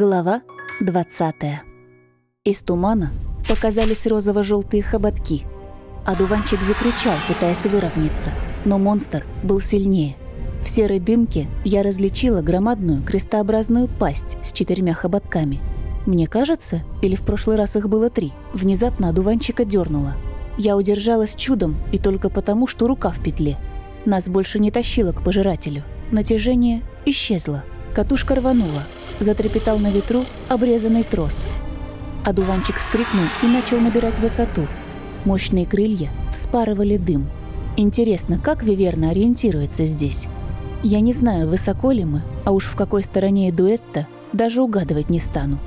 Глава 20 Из тумана показались розово-желтые хоботки. Одуванчик закричал, пытаясь выровняться, но монстр был сильнее. В серой дымке я различила громадную крестообразную пасть с четырьмя хоботками. Мне кажется, или в прошлый раз их было три, внезапно одуванчика дернуло. Я удержалась чудом и только потому, что рука в петле. Нас больше не тащило к пожирателю. Натяжение исчезло. Катушка рванула – затрепетал на ветру обрезанный трос. Одуванчик вскрикнул и начал набирать высоту. Мощные крылья вспарывали дым. Интересно, как Виверна ориентируется здесь? Я не знаю, высоко ли мы, а уж в какой стороне дуэта даже угадывать не стану.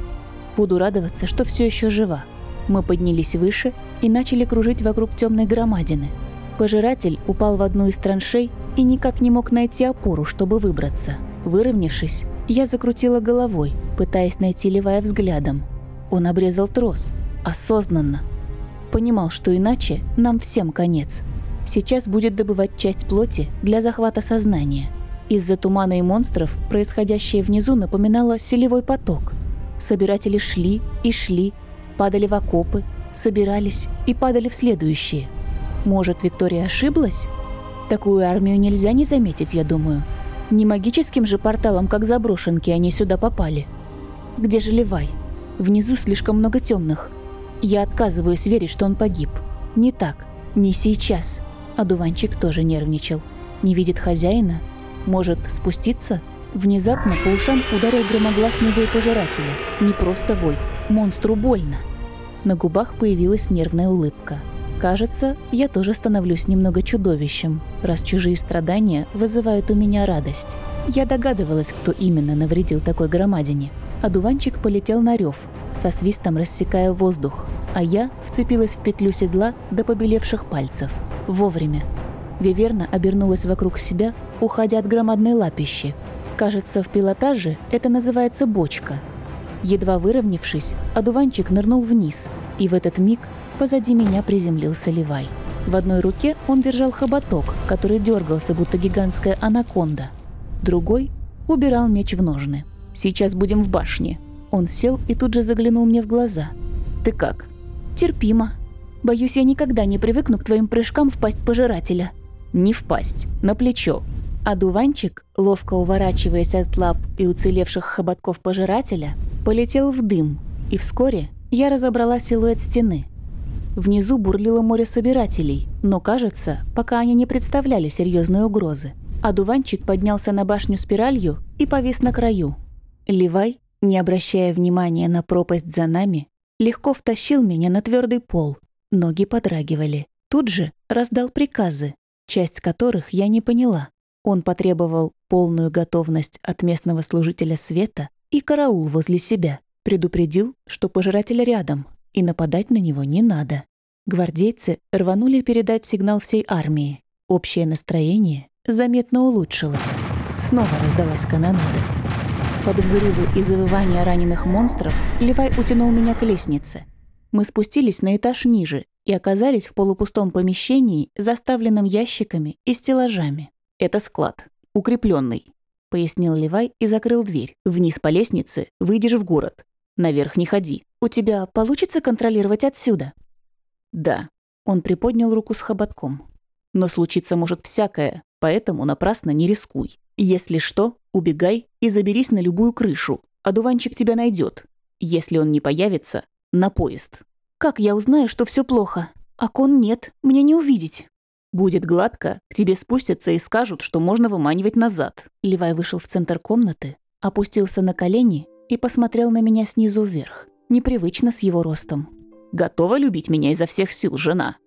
Буду радоваться, что все еще жива. Мы поднялись выше и начали кружить вокруг темной громадины. Пожиратель упал в одну из траншей и никак не мог найти опору, чтобы выбраться. Выровнявшись, я закрутила головой, пытаясь найти Левая взглядом. Он обрезал трос. Осознанно. Понимал, что иначе нам всем конец. Сейчас будет добывать часть плоти для захвата сознания. Из-за тумана и монстров происходящее внизу напоминало селевой поток. Собиратели шли и шли, падали в окопы, собирались и падали в следующие. Может, Виктория ошиблась? Такую армию нельзя не заметить, я думаю. Не магическим же порталом, как заброшенки, они сюда попали. Где же Левай? Внизу слишком много темных. Я отказываюсь верить, что он погиб. Не так. Не сейчас. А дуванчик тоже нервничал. Не видит хозяина? Может, спуститься? Внезапно по ушам ударил громогласный вой пожирателя. Не просто вой. Монстру больно. На губах появилась нервная улыбка. Кажется, я тоже становлюсь немного чудовищем, раз чужие страдания вызывают у меня радость. Я догадывалась, кто именно навредил такой громадине. Одуванчик полетел на рев, со свистом рассекая воздух, а я вцепилась в петлю седла до побелевших пальцев. Вовремя. Виверна обернулась вокруг себя, уходя от громадной лапищи. Кажется, в пилотаже это называется бочка. Едва выровнявшись, одуванчик нырнул вниз, и в этот миг позади меня приземлился Левай. В одной руке он держал хоботок, который дергался, будто гигантская анаконда. Другой убирал меч в ножны. «Сейчас будем в башне». Он сел и тут же заглянул мне в глаза. «Ты как?» «Терпимо. Боюсь, я никогда не привыкну к твоим прыжкам в пасть пожирателя». «Не в пасть, на плечо». А дуванчик, ловко уворачиваясь от лап и уцелевших хоботков пожирателя, полетел в дым, и вскоре я разобрала силуэт стены – Внизу бурлило море собирателей, но, кажется, пока они не представляли серьезной угрозы. А поднялся на башню спиралью и повис на краю. Левай, не обращая внимания на пропасть за нами, легко втащил меня на твердый пол. Ноги подрагивали. Тут же раздал приказы, часть которых я не поняла. Он потребовал полную готовность от местного служителя света и караул возле себя. Предупредил, что пожиратель рядом, и нападать на него не надо. Гвардейцы рванули передать сигнал всей армии. Общее настроение заметно улучшилось. Снова раздалась канонада. Под взрывы и завывания раненых монстров Левай утянул меня к лестнице. Мы спустились на этаж ниже и оказались в полупустом помещении, заставленном ящиками и стеллажами. «Это склад, укрепленный, пояснил Левай и закрыл дверь. «Вниз по лестнице выйдешь в город. Наверх не ходи. У тебя получится контролировать отсюда?» «Да». Он приподнял руку с хоботком. «Но случиться может всякое, поэтому напрасно не рискуй. Если что, убегай и заберись на любую крышу. а тебя найдет. Если он не появится, на поезд». «Как я узнаю, что все плохо? Окон нет, мне не увидеть». «Будет гладко, к тебе спустятся и скажут, что можно выманивать назад». Левай вышел в центр комнаты, опустился на колени и посмотрел на меня снизу вверх непривычно с его ростом. «Готова любить меня изо всех сил, жена?»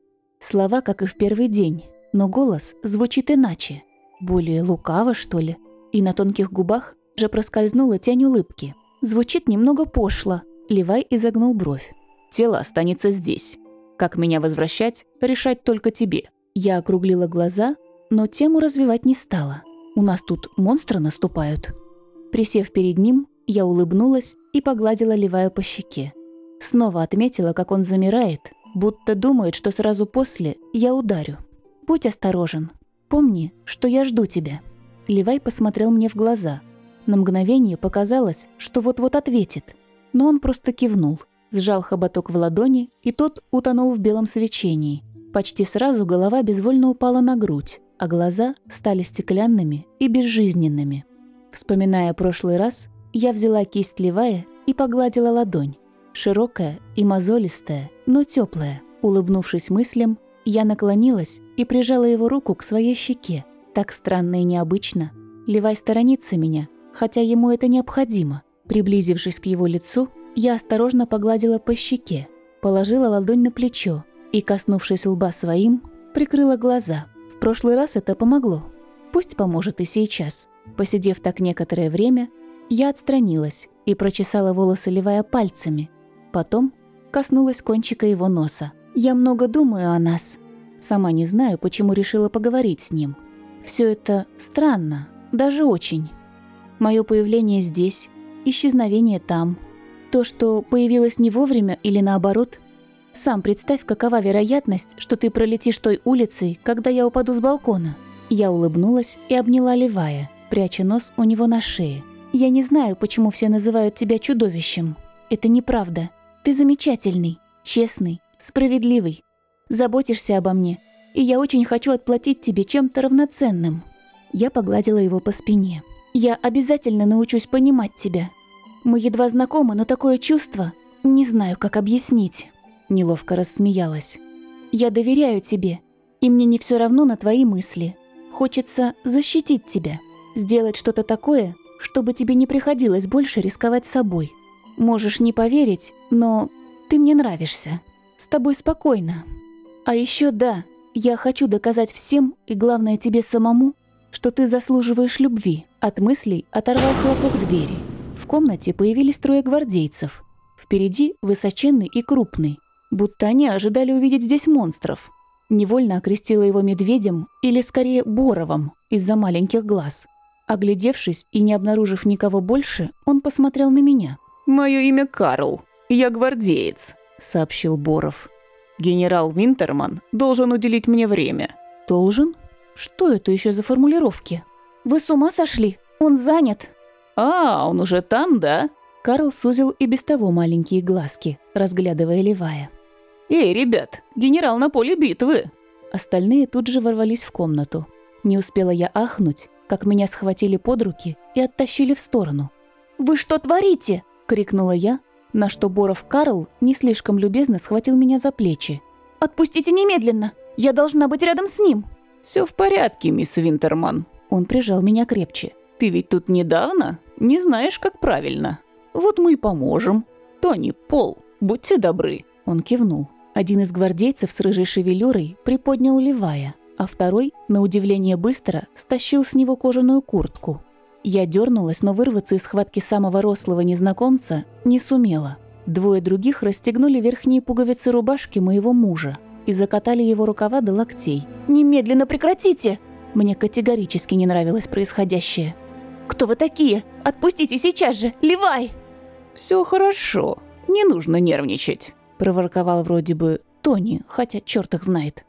Слова, как и в первый день, но голос звучит иначе. Более лукаво, что ли. И на тонких губах же проскользнула тень улыбки. Звучит немного пошло. Левай изогнул бровь. «Тело останется здесь. Как меня возвращать, решать только тебе». Я округлила глаза, но тему развивать не стала. У нас тут монстры наступают. Присев перед ним, я улыбнулась и погладила Левая по щеке. Снова отметила, как он замирает, будто думает, что сразу после я ударю. «Будь осторожен. Помни, что я жду тебя». Левай посмотрел мне в глаза. На мгновение показалось, что вот-вот ответит, но он просто кивнул, сжал хоботок в ладони, и тот утонул в белом свечении. Почти сразу голова безвольно упала на грудь, а глаза стали стеклянными и безжизненными. Вспоминая прошлый раз, я взяла кисть Левая и погладила ладонь. Широкая и мозолистая, но теплая. Улыбнувшись мыслям, я наклонилась и прижала его руку к своей щеке. Так странно и необычно. Левай сторонится меня, хотя ему это необходимо. Приблизившись к его лицу, я осторожно погладила по щеке, положила ладонь на плечо и, коснувшись лба своим, прикрыла глаза. В прошлый раз это помогло. Пусть поможет и сейчас. Посидев так некоторое время, я отстранилась и прочесала волосы Левая пальцами. Потом коснулась кончика его носа. «Я много думаю о нас. Сама не знаю, почему решила поговорить с ним. Все это странно, даже очень. Мое появление здесь, исчезновение там. То, что появилось не вовремя или наоборот. Сам представь, какова вероятность, что ты пролетишь той улицей, когда я упаду с балкона». Я улыбнулась и обняла Левая, пряча нос у него на шее. «Я не знаю, почему все называют тебя чудовищем. Это неправда. Ты замечательный, честный, справедливый. Заботишься обо мне, и я очень хочу отплатить тебе чем-то равноценным». Я погладила его по спине. «Я обязательно научусь понимать тебя. Мы едва знакомы, но такое чувство... Не знаю, как объяснить». Неловко рассмеялась. «Я доверяю тебе, и мне не все равно на твои мысли. Хочется защитить тебя, сделать что-то такое, чтобы тебе не приходилось больше рисковать собой. Можешь не поверить, но ты мне нравишься. С тобой спокойно. А еще да, я хочу доказать всем, и главное тебе самому, что ты заслуживаешь любви. От мыслей оторвал хлопок двери. В комнате появились трое гвардейцев. Впереди высоченный и крупный, будто они ожидали увидеть здесь монстров. Невольно окрестила его медведем или скорее боровом из-за маленьких глаз. Оглядевшись и не обнаружив никого больше, он посмотрел на меня. «Мое имя Карл. Я гвардеец», — сообщил Боров. «Генерал Винтерман должен уделить мне время». «Должен? Что это еще за формулировки? Вы с ума сошли? Он занят». «А, он уже там, да?» Карл сузил и без того маленькие глазки, разглядывая Левая. «Эй, ребят, генерал на поле битвы!» Остальные тут же ворвались в комнату. Не успела я ахнуть, как меня схватили под руки и оттащили в сторону. «Вы что творите?» – крикнула я, на что Боров Карл не слишком любезно схватил меня за плечи. «Отпустите немедленно! Я должна быть рядом с ним!» Все в порядке, мисс Винтерман». Он прижал меня крепче. «Ты ведь тут недавно? Не знаешь, как правильно. Вот мы и поможем. Тони, Пол, будьте добры». Он кивнул. Один из гвардейцев с рыжей шевелюрой приподнял Левая, а второй, на удивление быстро, стащил с него кожаную куртку. Я дернулась, но вырваться из схватки самого рослого незнакомца не сумела. Двое других расстегнули верхние пуговицы рубашки моего мужа и закатали его рукава до локтей. «Немедленно прекратите!» Мне категорически не нравилось происходящее. «Кто вы такие? Отпустите сейчас же! Левай!» «Все хорошо, не нужно нервничать», – проворковал вроде бы Тони, хотя черт их знает.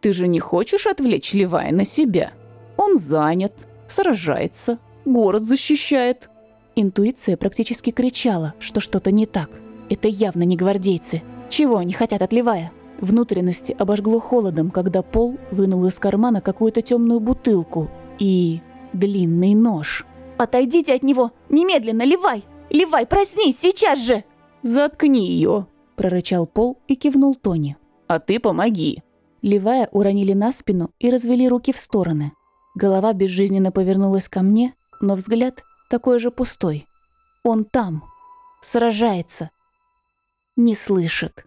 «Ты же не хочешь отвлечь Левая на себя? Он занят, сражается, город защищает». Интуиция практически кричала, что что-то не так. Это явно не гвардейцы. Чего они хотят от Левая? Внутренности обожгло холодом, когда Пол вынул из кармана какую-то темную бутылку и... длинный нож. «Отойдите от него! Немедленно, Левай! Левай, проснись, сейчас же!» «Заткни ее!» – прорычал Пол и кивнул Тони. «А ты помоги!» Левая уронили на спину и развели руки в стороны. Голова безжизненно повернулась ко мне, но взгляд такой же пустой. Он там. Сражается. Не слышит.